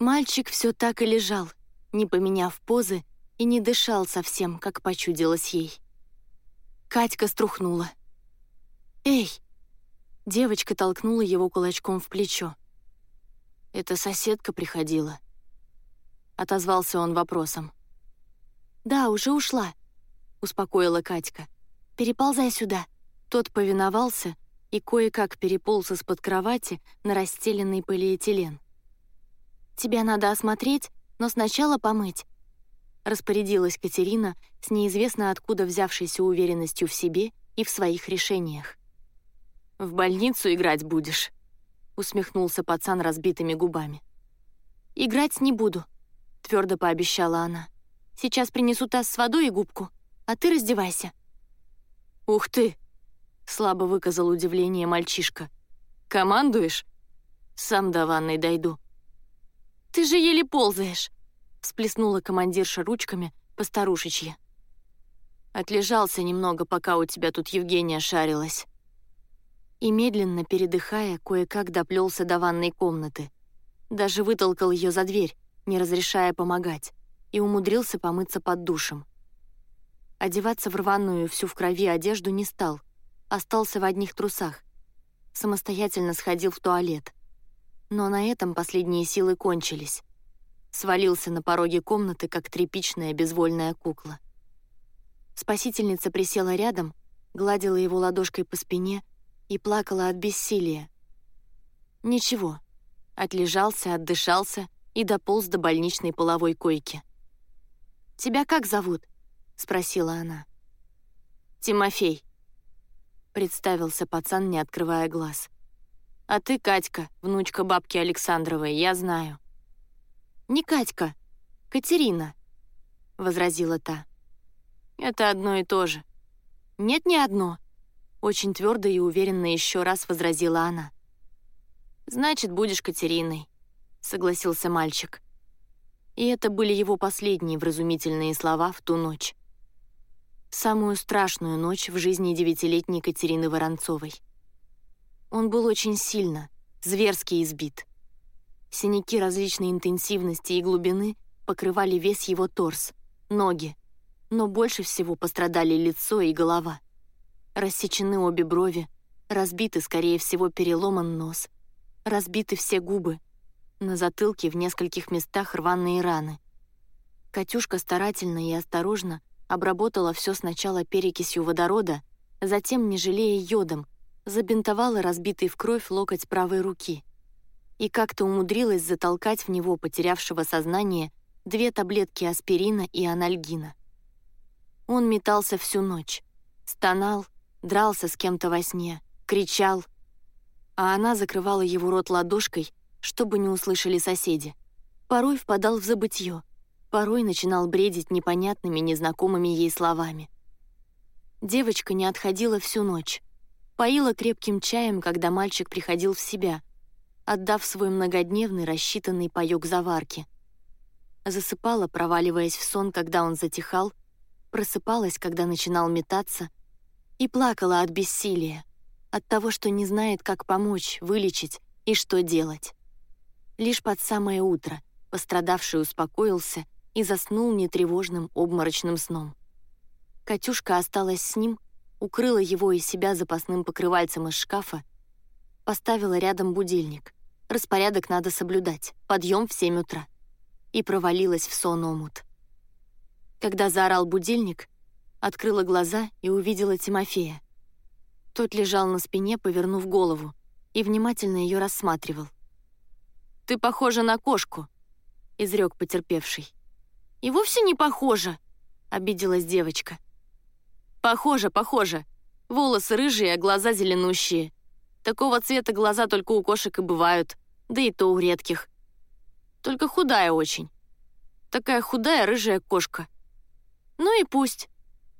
Мальчик все так и лежал, не поменяв позы и не дышал совсем, как почудилось ей. Катька струхнула. «Эй!» Девочка толкнула его кулачком в плечо. «Это соседка приходила», — отозвался он вопросом. «Да, уже ушла», — успокоила Катька. «Переползай сюда». Тот повиновался и кое-как переполз из-под кровати на расстеленный полиэтилен. «Тебя надо осмотреть, но сначала помыть», — распорядилась Катерина с неизвестно откуда взявшейся уверенностью в себе и в своих решениях. «В больницу играть будешь?» — усмехнулся пацан разбитыми губами. «Играть не буду», — твердо пообещала она. «Сейчас принесу таз с водой и губку, а ты раздевайся». «Ух ты!» — слабо выказал удивление мальчишка. «Командуешь?» «Сам до ванной дойду». «Ты же еле ползаешь!» — всплеснула командирша ручками по старушечье. «Отлежался немного, пока у тебя тут Евгения шарилась». И медленно, передыхая, кое-как доплелся до ванной комнаты. Даже вытолкал ее за дверь, не разрешая помогать, и умудрился помыться под душем. Одеваться в рваную всю в крови одежду не стал, остался в одних трусах. Самостоятельно сходил в туалет. Но на этом последние силы кончились свалился на пороге комнаты, как тряпичная безвольная кукла. Спасительница присела рядом, гладила его ладошкой по спине и плакала от бессилия. Ничего, отлежался, отдышался и дополз до больничной половой койки. «Тебя как зовут?» — спросила она. «Тимофей», — представился пацан, не открывая глаз. «А ты, Катька, внучка бабки Александровой, я знаю». «Не Катька, Катерина», — возразила та. «Это одно и то же». «Нет, не одно», — очень твердо и уверенно еще раз возразила она. «Значит, будешь Катериной», — согласился мальчик. И это были его последние вразумительные слова в ту ночь. Самую страшную ночь в жизни девятилетней Катерины Воронцовой. Он был очень сильно, зверски избит — Синяки различной интенсивности и глубины покрывали весь его торс, ноги, но больше всего пострадали лицо и голова. Рассечены обе брови, разбиты, скорее всего, переломан нос, разбиты все губы, на затылке в нескольких местах рваные раны. Катюшка старательно и осторожно обработала все сначала перекисью водорода, затем, не жалея йодом, забинтовала разбитый в кровь локоть правой руки — и как-то умудрилась затолкать в него потерявшего сознание две таблетки аспирина и анальгина. Он метался всю ночь, стонал, дрался с кем-то во сне, кричал, а она закрывала его рот ладошкой, чтобы не услышали соседи. Порой впадал в забытье, порой начинал бредить непонятными, незнакомыми ей словами. Девочка не отходила всю ночь, поила крепким чаем, когда мальчик приходил в себя — отдав свой многодневный рассчитанный паёк заварки. Засыпала, проваливаясь в сон, когда он затихал, просыпалась, когда начинал метаться, и плакала от бессилия, от того, что не знает, как помочь, вылечить и что делать. Лишь под самое утро пострадавший успокоился и заснул нетревожным обморочным сном. Катюшка осталась с ним, укрыла его и себя запасным покрывальцем из шкафа, поставила рядом будильник — Распорядок надо соблюдать. Подъем в 7 утра. И провалилась в сон омут. Когда заорал будильник, открыла глаза и увидела Тимофея. Тот лежал на спине, повернув голову, и внимательно ее рассматривал. «Ты похожа на кошку», — изрек потерпевший. «И вовсе не похожа», — обиделась девочка. «Похоже, похоже. Волосы рыжие, а глаза зеленущие. Такого цвета глаза только у кошек и бывают да и то у редких. Только худая очень. Такая худая рыжая кошка. Ну и пусть,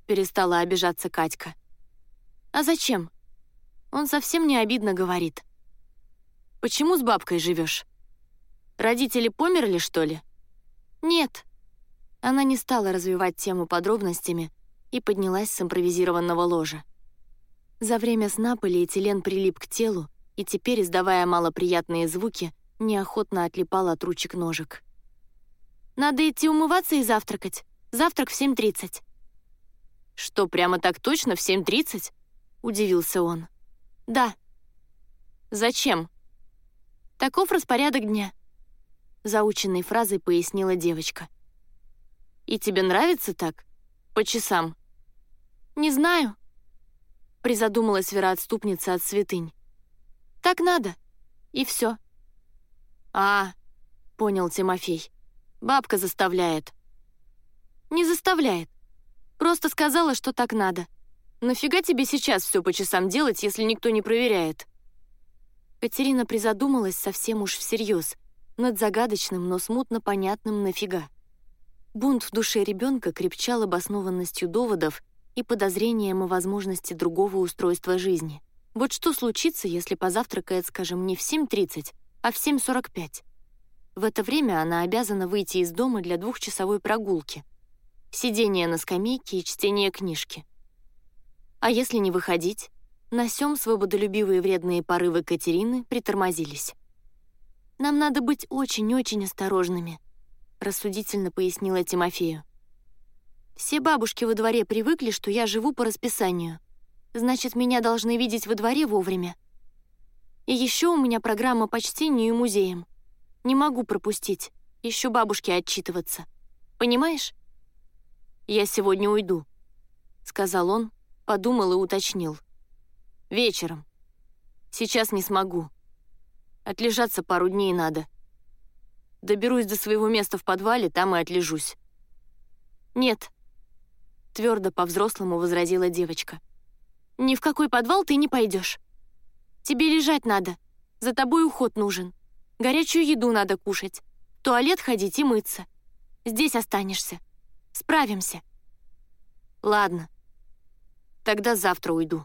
перестала обижаться Катька. А зачем? Он совсем не обидно говорит. Почему с бабкой живешь? Родители померли, что ли? Нет. Она не стала развивать тему подробностями и поднялась с импровизированного ложа. За время сна полиэтилен прилип к телу, и теперь, издавая малоприятные звуки, неохотно отлипала от ручек ножек. «Надо идти умываться и завтракать. Завтрак в 7.30». «Что, прямо так точно в 7.30?» — удивился он. «Да». «Зачем?» «Таков распорядок дня», — заученной фразой пояснила девочка. «И тебе нравится так? По часам?» «Не знаю», — призадумалась вероотступница от святынь. «Так надо, и все». «А, — понял Тимофей, — бабка заставляет». «Не заставляет. Просто сказала, что так надо. Нафига тебе сейчас все по часам делать, если никто не проверяет?» Катерина призадумалась совсем уж всерьез над загадочным, но смутно понятным «нафига». Бунт в душе ребенка крепчал обоснованностью доводов и подозрением о возможности другого устройства жизни. Вот что случится, если позавтракает, скажем, не в 7.30, а в 7.45? В это время она обязана выйти из дома для двухчасовой прогулки. Сидение на скамейке и чтение книжки. А если не выходить? На сём свободолюбивые вредные порывы Катерины притормозились. «Нам надо быть очень-очень осторожными», — рассудительно пояснила Тимофею. «Все бабушки во дворе привыкли, что я живу по расписанию. Значит, меня должны видеть во дворе вовремя. И еще у меня программа по чтению и музеям. Не могу пропустить, еще бабушке отчитываться. Понимаешь?» «Я сегодня уйду», — сказал он, подумал и уточнил. Вечером. Сейчас не смогу. Отлежаться пару дней надо. Доберусь до своего места в подвале, там и отлежусь. Нет. Твердо по-взрослому возразила девочка. Ни в какой подвал ты не пойдешь. Тебе лежать надо. За тобой уход нужен. Горячую еду надо кушать. В туалет ходить и мыться. Здесь останешься. Справимся. Ладно. Тогда завтра уйду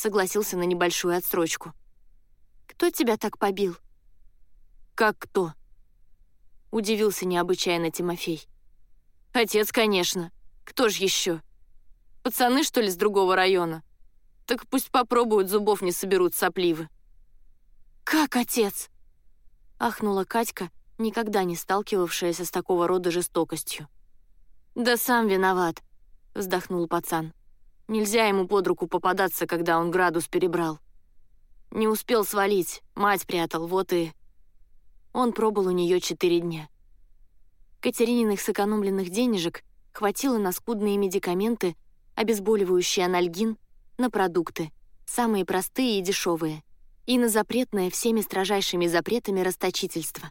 согласился на небольшую отсрочку. «Кто тебя так побил?» «Как кто?» — удивился необычайно Тимофей. «Отец, конечно. Кто ж еще? Пацаны, что ли, с другого района? Так пусть попробуют, зубов не соберут сопливы». «Как отец?» — ахнула Катька, никогда не сталкивавшаяся с такого рода жестокостью. «Да сам виноват», — вздохнул пацан. Нельзя ему под руку попадаться, когда он градус перебрал. Не успел свалить, мать прятал, вот и... Он пробыл у нее четыре дня. Катерининых сэкономленных денежек хватило на скудные медикаменты, обезболивающий анальгин, на продукты, самые простые и дешевые, и на запретное всеми строжайшими запретами расточительство.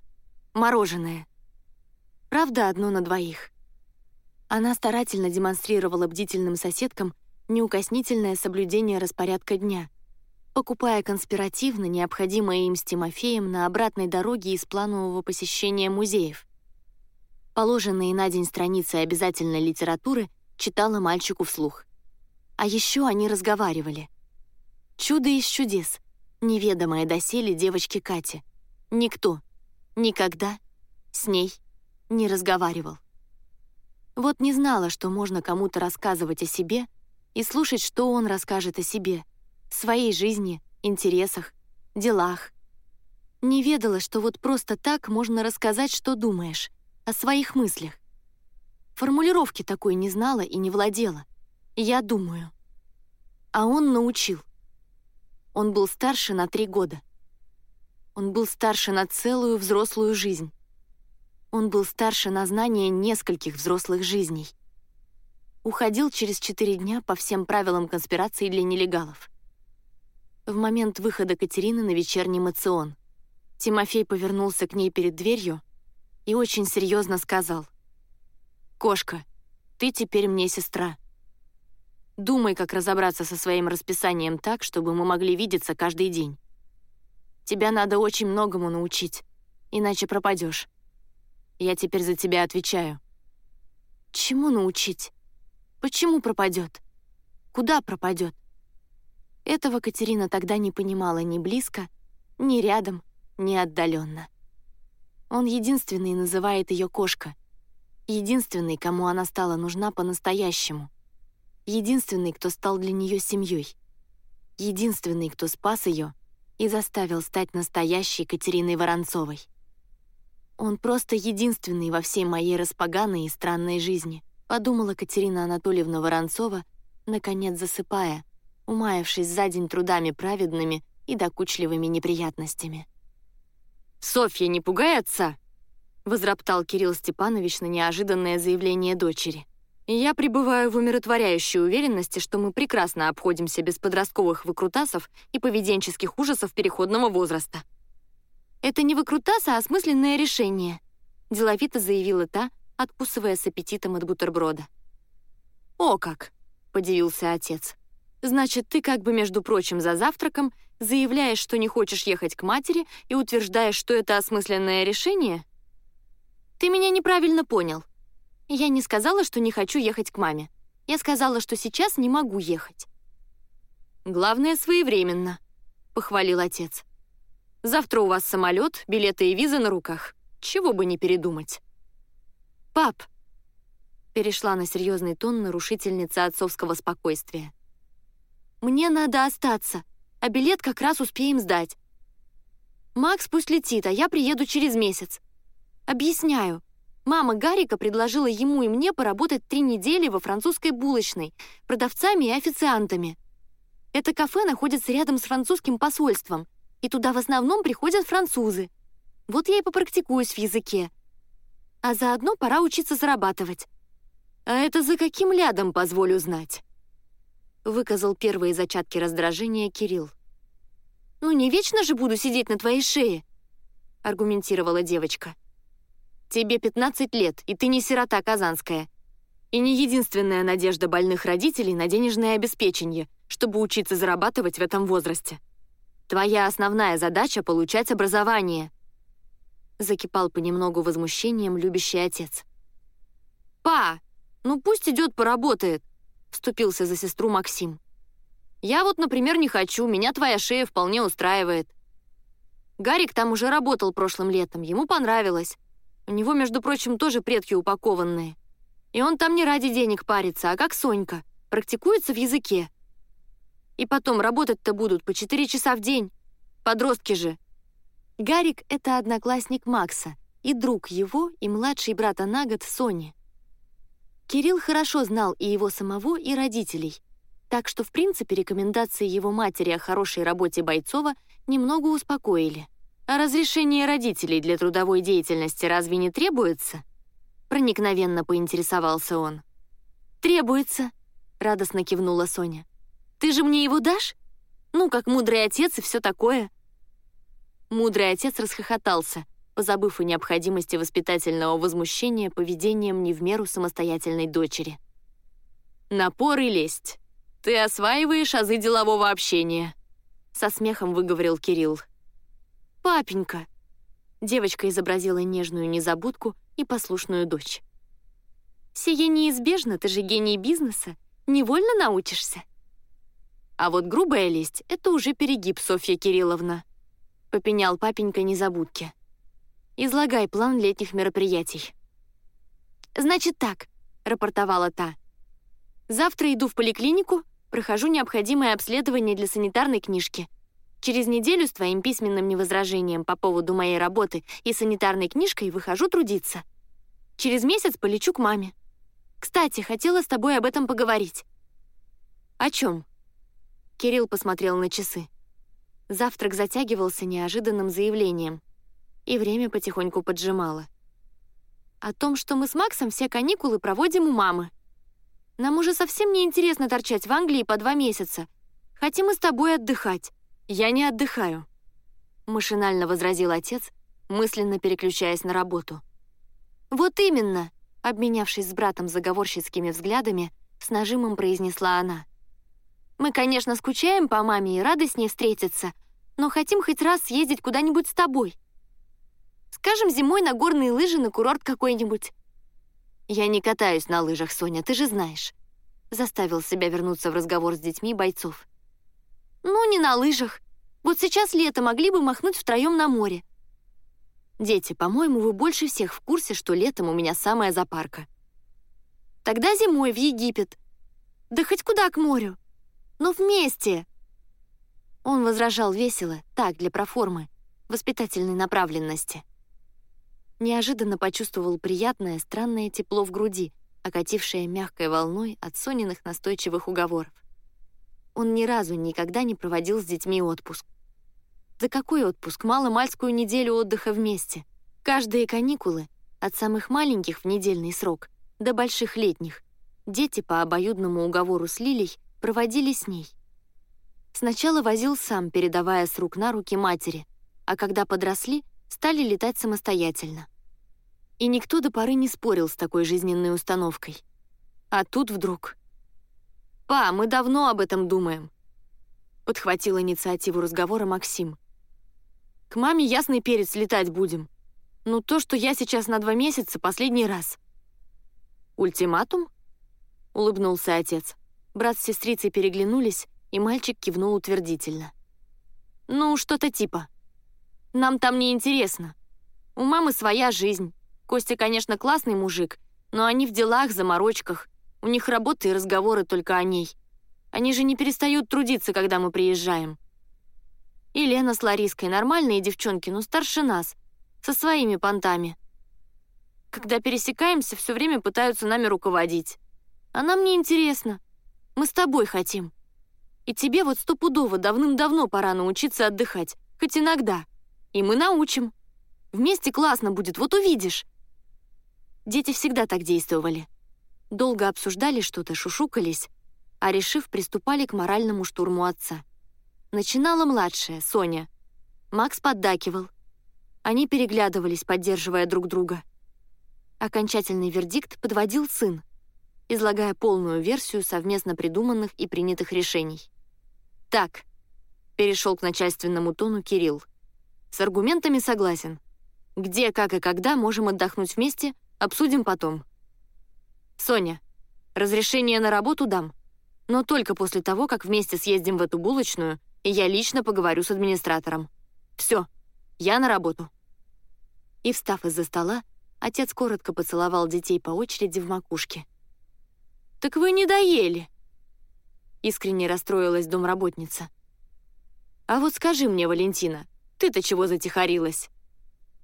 Мороженое. Правда, одно на двоих. Она старательно демонстрировала бдительным соседкам неукоснительное соблюдение распорядка дня, покупая конспиративно необходимое им с Тимофеем на обратной дороге из планового посещения музеев. Положенные на день страницы обязательной литературы читала мальчику вслух. А еще они разговаривали. Чудо из чудес, неведомое доселе девочке Кате. Никто, никогда с ней не разговаривал. Вот не знала, что можно кому-то рассказывать о себе — и слушать, что он расскажет о себе, своей жизни, интересах, делах. Не ведала, что вот просто так можно рассказать, что думаешь, о своих мыслях. Формулировки такой не знала и не владела. Я думаю. А он научил. Он был старше на три года. Он был старше на целую взрослую жизнь. Он был старше на знание нескольких взрослых жизней уходил через четыре дня по всем правилам конспирации для нелегалов. В момент выхода Катерины на вечерний мацион Тимофей повернулся к ней перед дверью и очень серьезно сказал. «Кошка, ты теперь мне сестра. Думай, как разобраться со своим расписанием так, чтобы мы могли видеться каждый день. Тебя надо очень многому научить, иначе пропадешь. Я теперь за тебя отвечаю». «Чему научить?» Почему пропадет? Куда пропадет? Этого Катерина тогда не понимала ни близко, ни рядом, ни отдаленно. Он единственный называет ее кошка. Единственный, кому она стала нужна по-настоящему. Единственный, кто стал для нее семьей. Единственный, кто спас ее и заставил стать настоящей Катериной Воронцовой. Он просто единственный во всей моей распоганой и странной жизни, подумала Катерина Анатольевна Воронцова, наконец засыпая, умаявшись за день трудами праведными и докучливыми неприятностями. «Софья, не пугай отца!» — возроптал Кирилл Степанович на неожиданное заявление дочери. «Я пребываю в умиротворяющей уверенности, что мы прекрасно обходимся без подростковых выкрутасов и поведенческих ужасов переходного возраста». «Это не выкрутасы, а осмысленное решение», — деловито заявила та, откусывая с аппетитом от бутерброда. «О как!» — подивился отец. «Значит, ты как бы, между прочим, за завтраком заявляешь, что не хочешь ехать к матери и утверждаешь, что это осмысленное решение?» «Ты меня неправильно понял. Я не сказала, что не хочу ехать к маме. Я сказала, что сейчас не могу ехать». «Главное, своевременно», — похвалил отец. Завтра у вас самолет, билеты и виза на руках. Чего бы не передумать. «Пап!» — перешла на серьезный тон нарушительница отцовского спокойствия. «Мне надо остаться, а билет как раз успеем сдать. Макс пусть летит, а я приеду через месяц. Объясняю. Мама Гарика предложила ему и мне поработать три недели во французской булочной, продавцами и официантами. Это кафе находится рядом с французским посольством — и туда в основном приходят французы. Вот я и попрактикуюсь в языке. А заодно пора учиться зарабатывать. А это за каким лядом, позволю знать? Выказал первые зачатки раздражения Кирилл. «Ну не вечно же буду сидеть на твоей шее», — аргументировала девочка. «Тебе 15 лет, и ты не сирота казанская. И не единственная надежда больных родителей на денежное обеспечение, чтобы учиться зарабатывать в этом возрасте. Твоя основная задача — получать образование. Закипал понемногу возмущением любящий отец. «Па, ну пусть идет поработает», — вступился за сестру Максим. «Я вот, например, не хочу, меня твоя шея вполне устраивает». Гарик там уже работал прошлым летом, ему понравилось. У него, между прочим, тоже предки упакованные. И он там не ради денег парится, а как Сонька, практикуется в языке. И потом, работать-то будут по 4 часа в день. Подростки же. Гарик — это одноклассник Макса, и друг его, и младший брата на год Сони. Кирилл хорошо знал и его самого, и родителей, так что, в принципе, рекомендации его матери о хорошей работе Бойцова немного успокоили. «А разрешение родителей для трудовой деятельности разве не требуется?» Проникновенно поинтересовался он. «Требуется», — радостно кивнула Соня. Ты же мне его дашь? Ну, как мудрый отец и все такое». Мудрый отец расхохотался, позабыв о необходимости воспитательного возмущения поведением не в меру самостоятельной дочери. «Напор и лесть. Ты осваиваешь азы делового общения», — со смехом выговорил Кирилл. «Папенька!» Девочка изобразила нежную незабудку и послушную дочь. «Сие неизбежно, ты же гений бизнеса. Невольно научишься». А вот грубая лесть — это уже перегиб, Софья Кирилловна», — попенял папенька незабудки. «Излагай план летних мероприятий». «Значит так», — рапортовала та. «Завтра иду в поликлинику, прохожу необходимое обследование для санитарной книжки. Через неделю с твоим письменным невозражением по поводу моей работы и санитарной книжкой выхожу трудиться. Через месяц полечу к маме. Кстати, хотела с тобой об этом поговорить». «О чем?» Кирилл посмотрел на часы. Завтрак затягивался неожиданным заявлением, и время потихоньку поджимало. О том, что мы с Максом все каникулы проводим у мамы. Нам уже совсем не интересно торчать в Англии по два месяца. Хотим мы с тобой отдыхать. Я не отдыхаю. Машинально возразил отец, мысленно переключаясь на работу. Вот именно, обменявшись с братом заговорщицкими взглядами, с нажимом произнесла она. Мы, конечно, скучаем по маме и рады с ней встретиться, но хотим хоть раз съездить куда-нибудь с тобой. Скажем, зимой на горные лыжи на курорт какой-нибудь. Я не катаюсь на лыжах, Соня, ты же знаешь. Заставил себя вернуться в разговор с детьми бойцов. Ну, не на лыжах. Вот сейчас лето могли бы махнуть втроем на море. Дети, по-моему, вы больше всех в курсе, что летом у меня самая запарка. Тогда зимой в Египет. Да хоть куда к морю но вместе!» Он возражал весело, так, для проформы, воспитательной направленности. Неожиданно почувствовал приятное, странное тепло в груди, окатившее мягкой волной от Сониных настойчивых уговоров. Он ни разу никогда не проводил с детьми отпуск. За какой отпуск? Мало-мальскую неделю отдыха вместе. Каждые каникулы, от самых маленьких в недельный срок до больших летних, дети по обоюдному уговору с Лилей проводили с ней. Сначала возил сам, передавая с рук на руки матери, а когда подросли, стали летать самостоятельно. И никто до поры не спорил с такой жизненной установкой. А тут вдруг... «Па, мы давно об этом думаем», — подхватил инициативу разговора Максим. «К маме ясный перец летать будем. Ну то, что я сейчас на два месяца, последний раз». «Ультиматум?» — улыбнулся отец. Брат с сестрицей переглянулись, и мальчик кивнул утвердительно. «Ну, что-то типа. Нам там не интересно. У мамы своя жизнь. Костя, конечно, классный мужик, но они в делах, заморочках. У них работа и разговоры только о ней. Они же не перестают трудиться, когда мы приезжаем. И Лена с Лариской нормальные девчонки, но старше нас, со своими понтами. Когда пересекаемся, все время пытаются нами руководить. А нам не интересно. Мы с тобой хотим. И тебе вот стопудово давным-давно пора научиться отдыхать, хоть иногда. И мы научим. Вместе классно будет, вот увидишь. Дети всегда так действовали. Долго обсуждали что-то, шушукались, а решив, приступали к моральному штурму отца. Начинала младшая, Соня. Макс поддакивал. Они переглядывались, поддерживая друг друга. Окончательный вердикт подводил сын, излагая полную версию совместно придуманных и принятых решений. «Так», — перешел к начальственному тону Кирилл. «С аргументами согласен. Где, как и когда можем отдохнуть вместе, обсудим потом. Соня, разрешение на работу дам, но только после того, как вместе съездим в эту булочную, и я лично поговорю с администратором. Все, я на работу». И, встав из-за стола, отец коротко поцеловал детей по очереди в макушке. «Так вы не доели!» Искренне расстроилась домработница. «А вот скажи мне, Валентина, ты-то чего затихарилась?»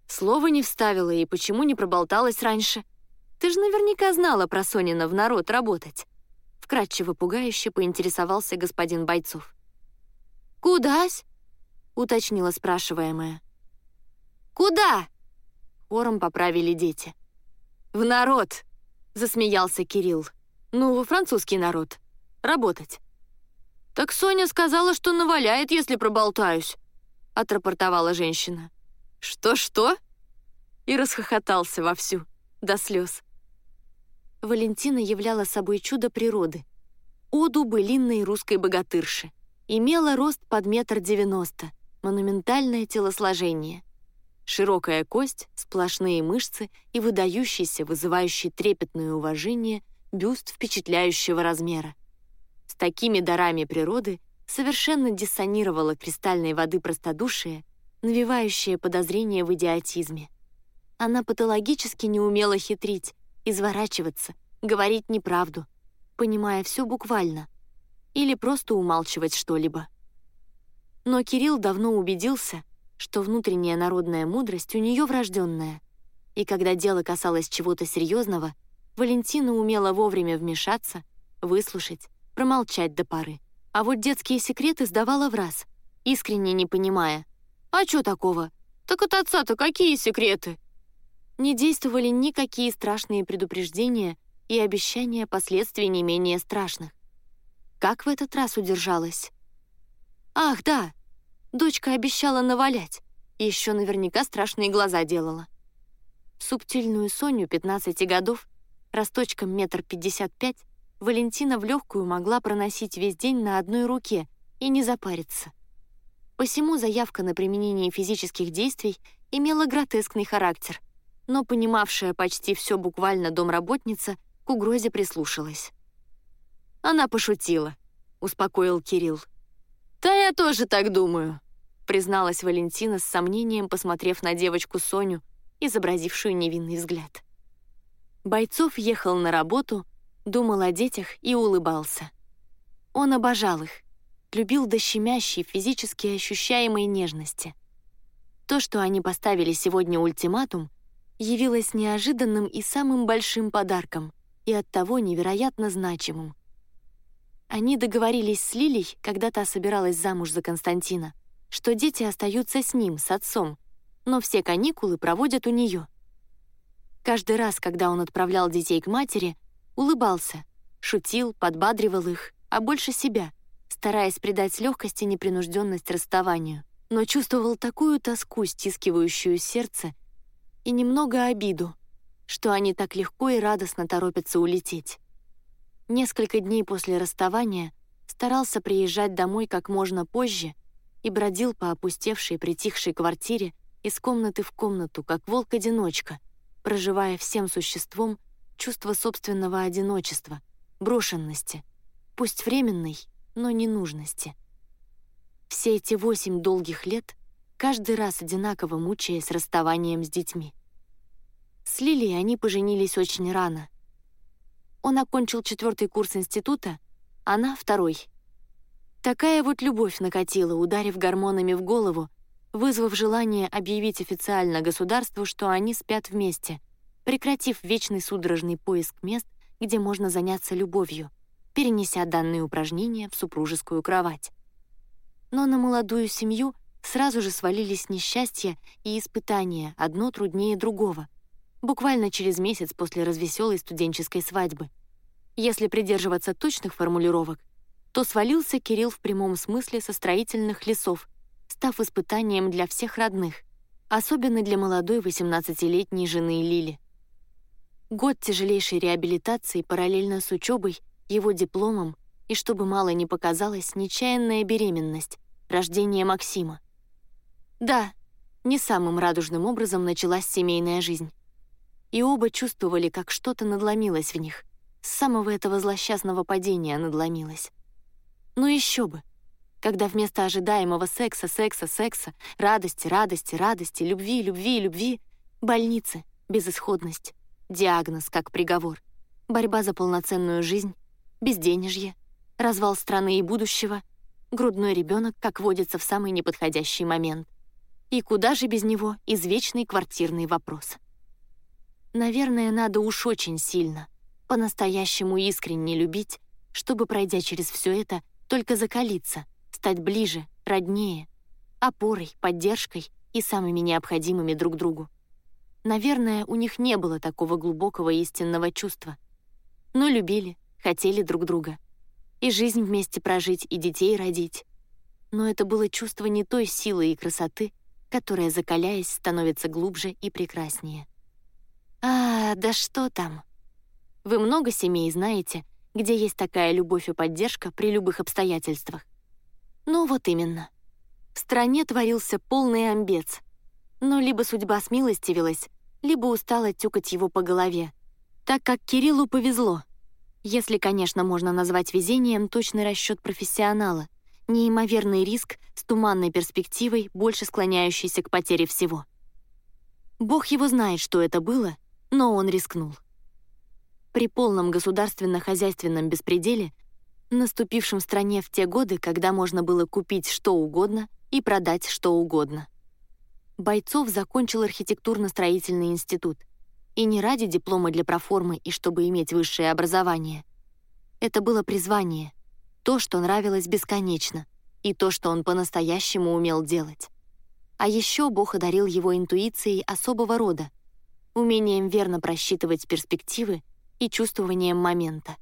Слова не вставила и почему не проболталась раньше? Ты же наверняка знала про Сонина в народ работать. Вкратчиво пугающе поинтересовался господин Бойцов. «Кудась?» — уточнила спрашиваемая. «Куда?» — хором поправили дети. «В народ!» — засмеялся Кирилл. «Ну, во французский народ. Работать». «Так Соня сказала, что наваляет, если проболтаюсь», — отрапортовала женщина. «Что-что?» И расхохотался вовсю, до слез. Валентина являла собой чудо природы. Оду былинной русской богатырши. Имела рост под метр девяносто, монументальное телосложение. Широкая кость, сплошные мышцы и выдающийся, вызывающий трепетное уважение, бюст впечатляющего размера. С такими дарами природы совершенно диссонировало кристальной воды простодушие, навевающее подозрение в идиотизме. Она патологически не умела хитрить, изворачиваться, говорить неправду, понимая все буквально, или просто умалчивать что-либо. Но Кирилл давно убедился, что внутренняя народная мудрость у нее врожденная, и когда дело касалось чего-то серьезного, Валентина умела вовремя вмешаться, выслушать, промолчать до поры. А вот детские секреты сдавала в раз, искренне не понимая. «А чё такого? Так от отца-то какие секреты?» Не действовали никакие страшные предупреждения и обещания последствий не менее страшных. Как в этот раз удержалась? Ах, да, дочка обещала навалять, и еще наверняка страшные глаза делала. Субтильную Соню, 15 годов, росточком метр пятьдесят пять, Валентина в легкую могла проносить весь день на одной руке и не запариться. Посему заявка на применение физических действий имела гротескный характер, но понимавшая почти все буквально домработница к угрозе прислушалась. «Она пошутила», — успокоил Кирилл. «Да я тоже так думаю», — призналась Валентина с сомнением, посмотрев на девочку Соню, изобразившую невинный взгляд. Бойцов ехал на работу, думал о детях и улыбался. Он обожал их, любил до щемящей, физически ощущаемой нежности. То, что они поставили сегодня ультиматум, явилось неожиданным и самым большим подарком, и оттого невероятно значимым. Они договорились с Лилей, когда та собиралась замуж за Константина, что дети остаются с ним, с отцом, но все каникулы проводят у нее. Каждый раз, когда он отправлял детей к матери, улыбался, шутил, подбадривал их, а больше себя, стараясь придать легкость и непринужденность расставанию, но чувствовал такую тоску, стискивающую сердце, и немного обиду, что они так легко и радостно торопятся улететь. Несколько дней после расставания старался приезжать домой как можно позже и бродил по опустевшей, притихшей квартире из комнаты в комнату, как волк-одиночка, проживая всем существом чувство собственного одиночества, брошенности, пусть временной, но ненужности. Все эти восемь долгих лет каждый раз одинаково мучаясь расставанием с детьми. С Лилией они поженились очень рано. Он окончил четвертый курс института, она — второй. Такая вот любовь накатила, ударив гормонами в голову, вызвав желание объявить официально государству, что они спят вместе, прекратив вечный судорожный поиск мест, где можно заняться любовью, перенеся данные упражнения в супружескую кровать. Но на молодую семью сразу же свалились несчастья и испытания, одно труднее другого — буквально через месяц после развеселой студенческой свадьбы. Если придерживаться точных формулировок, то свалился Кирилл в прямом смысле со строительных лесов, став испытанием для всех родных, особенно для молодой 18-летней жены Лили. Год тяжелейшей реабилитации параллельно с учебой, его дипломом и, чтобы мало не показалось, нечаянная беременность, рождение Максима. Да, не самым радужным образом началась семейная жизнь и оба чувствовали, как что-то надломилось в них. С самого этого злосчастного падения надломилось. Ну еще бы! Когда вместо ожидаемого секса, секса, секса, радости, радости, радости, любви, любви, любви — больницы, безысходность, диагноз как приговор, борьба за полноценную жизнь, безденежье, развал страны и будущего, грудной ребенок, как водится в самый неподходящий момент. И куда же без него извечный квартирный вопрос. Наверное, надо уж очень сильно, по-настоящему искренне любить, чтобы, пройдя через все это, только закалиться, стать ближе, роднее, опорой, поддержкой и самыми необходимыми друг другу. Наверное, у них не было такого глубокого истинного чувства. Но любили, хотели друг друга. И жизнь вместе прожить, и детей родить. Но это было чувство не той силы и красоты, которая, закаляясь, становится глубже и прекраснее. А, да что там? Вы много семей знаете, где есть такая любовь и поддержка при любых обстоятельствах? Ну вот именно. В стране творился полный амбец. Но либо судьба смилостивилась, либо устала тюкать его по голове, так как Кириллу повезло. Если, конечно, можно назвать везением точный расчет профессионала, неимоверный риск с туманной перспективой, больше склоняющийся к потере всего. Бог его знает, что это было но он рискнул. При полном государственно-хозяйственном беспределе, наступившем в стране в те годы, когда можно было купить что угодно и продать что угодно. Бойцов закончил архитектурно-строительный институт. И не ради диплома для проформы и чтобы иметь высшее образование. Это было призвание, то, что нравилось бесконечно, и то, что он по-настоящему умел делать. А еще Бог одарил его интуицией особого рода, умением верно просчитывать перспективы и чувствованием момента.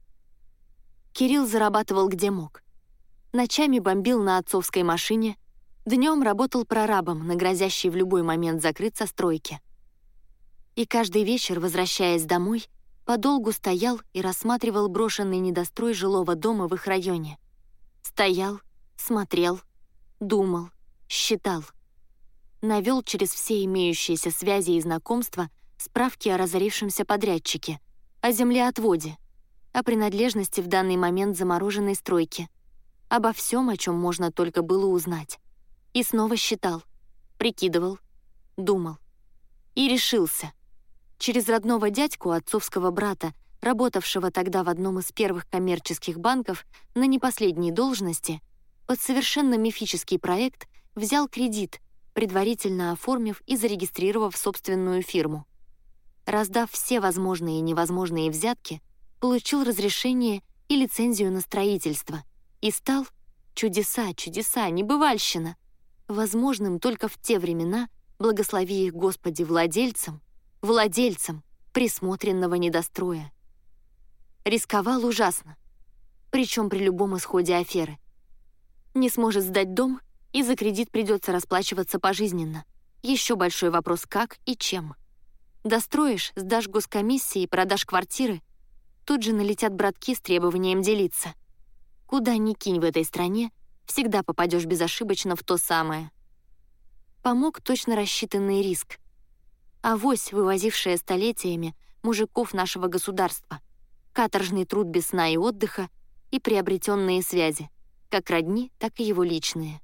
Кирилл зарабатывал где мог. Ночами бомбил на отцовской машине, днем работал прорабом на грозящей в любой момент закрыться стройке. И каждый вечер, возвращаясь домой, подолгу стоял и рассматривал брошенный недострой жилого дома в их районе. Стоял, смотрел, думал, считал. Навел через все имеющиеся связи и знакомства — справки о разорившемся подрядчике, о землеотводе, о принадлежности в данный момент замороженной стройки, обо всем, о чем можно только было узнать. И снова считал, прикидывал, думал. И решился. Через родного дядьку отцовского брата, работавшего тогда в одном из первых коммерческих банков на непоследней должности, под совершенно мифический проект взял кредит, предварительно оформив и зарегистрировав собственную фирму. Раздав все возможные и невозможные взятки, получил разрешение и лицензию на строительство и стал, чудеса, чудеса, небывальщина, возможным только в те времена, благослови их Господи владельцам, владельцам присмотренного недостроя. Рисковал ужасно, причем при любом исходе аферы. Не сможет сдать дом, и за кредит придется расплачиваться пожизненно. Еще большой вопрос, как и чем. Достроишь, сдашь госкомиссии, продашь квартиры, тут же налетят братки с требованием делиться. Куда ни кинь в этой стране, всегда попадешь безошибочно в то самое. Помог точно рассчитанный риск. Авось, вывозившая столетиями мужиков нашего государства — каторжный труд без сна и отдыха и приобретенные связи, как родни, так и его личные.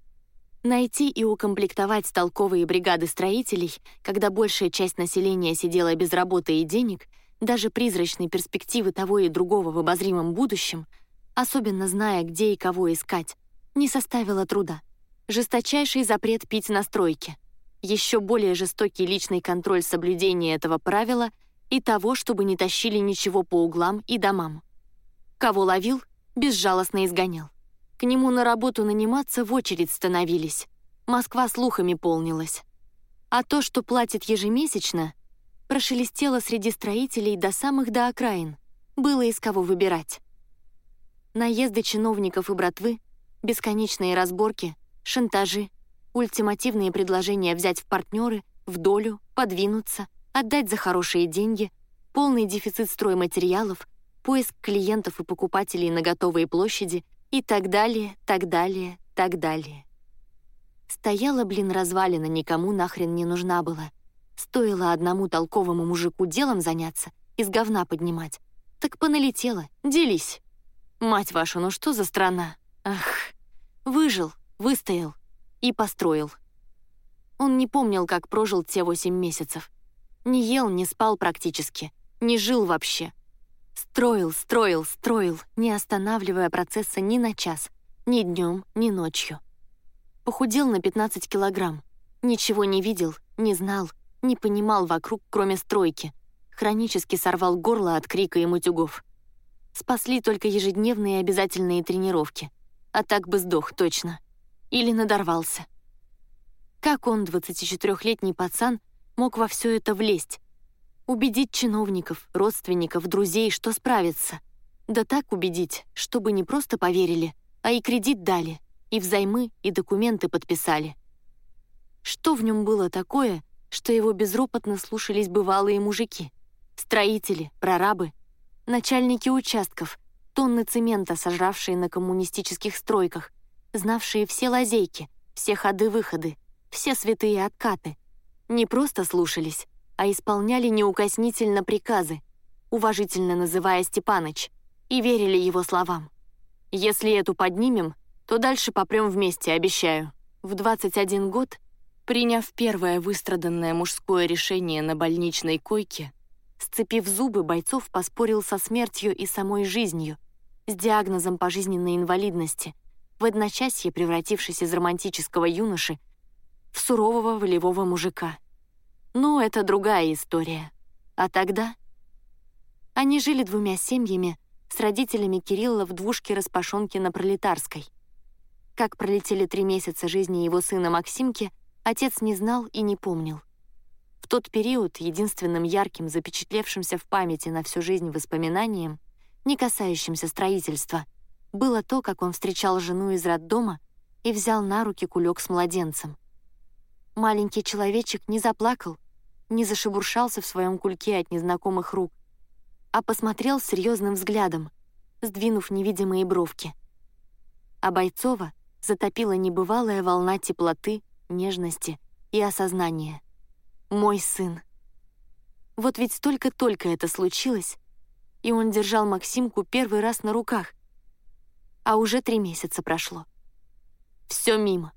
Найти и укомплектовать толковые бригады строителей, когда большая часть населения сидела без работы и денег, даже призрачной перспективы того и другого в обозримом будущем, особенно зная, где и кого искать, не составило труда. Жесточайший запрет пить на стройке, еще более жестокий личный контроль соблюдения этого правила — и того, чтобы не тащили ничего по углам и домам. Кого ловил, безжалостно изгонял. К нему на работу наниматься в очередь становились. Москва слухами полнилась. А то, что платит ежемесячно, прошелестело среди строителей до самых до окраин. Было из кого выбирать. Наезды чиновников и братвы, бесконечные разборки, шантажи, ультимативные предложения взять в партнеры, в долю, подвинуться — отдать за хорошие деньги, полный дефицит стройматериалов, поиск клиентов и покупателей на готовые площади и так далее, так далее, так далее. Стояла, блин, развалина, никому нахрен не нужна была. Стоило одному толковому мужику делом заняться, из говна поднимать. Так поналетело, делись. Мать вашу, ну что за страна? Ах, выжил, выстоял и построил. Он не помнил, как прожил те восемь месяцев. Не ел, не спал практически, не жил вообще. Строил, строил, строил, не останавливая процесса ни на час, ни днем, ни ночью. Похудел на 15 килограмм. Ничего не видел, не знал, не понимал вокруг, кроме стройки. Хронически сорвал горло от крика и мутюгов. Спасли только ежедневные обязательные тренировки. А так бы сдох точно. Или надорвался. Как он, 24-летний пацан, мог во все это влезть? Убедить чиновников, родственников, друзей, что справится. Да так убедить, чтобы не просто поверили, а и кредит дали, и взаймы, и документы подписали. Что в нем было такое, что его безропотно слушались бывалые мужики? Строители, прорабы, начальники участков, тонны цемента, сожравшие на коммунистических стройках, знавшие все лазейки, все ходы-выходы, все святые откаты — не просто слушались, а исполняли неукоснительно приказы, уважительно называя Степаныч, и верили его словам. «Если эту поднимем, то дальше попрем вместе, обещаю». В 21 год, приняв первое выстраданное мужское решение на больничной койке, сцепив зубы, бойцов поспорил со смертью и самой жизнью, с диагнозом пожизненной инвалидности, в одночасье превратившись из романтического юноши в сурового волевого мужика. Ну, это другая история. А тогда... Они жили двумя семьями с родителями Кирилла в двушке распашонки на Пролетарской. Как пролетели три месяца жизни его сына Максимки, отец не знал и не помнил. Тот период единственным ярким, запечатлевшимся в памяти на всю жизнь воспоминанием, не касающимся строительства, было то, как он встречал жену из роддома и взял на руки кулек с младенцем. Маленький человечек не заплакал, не зашебуршался в своем кульке от незнакомых рук, а посмотрел серьезным взглядом, сдвинув невидимые бровки. А Бойцова затопила небывалая волна теплоты, нежности и осознания. «Мой сын». Вот ведь только-только это случилось, и он держал Максимку первый раз на руках, а уже три месяца прошло. Все мимо.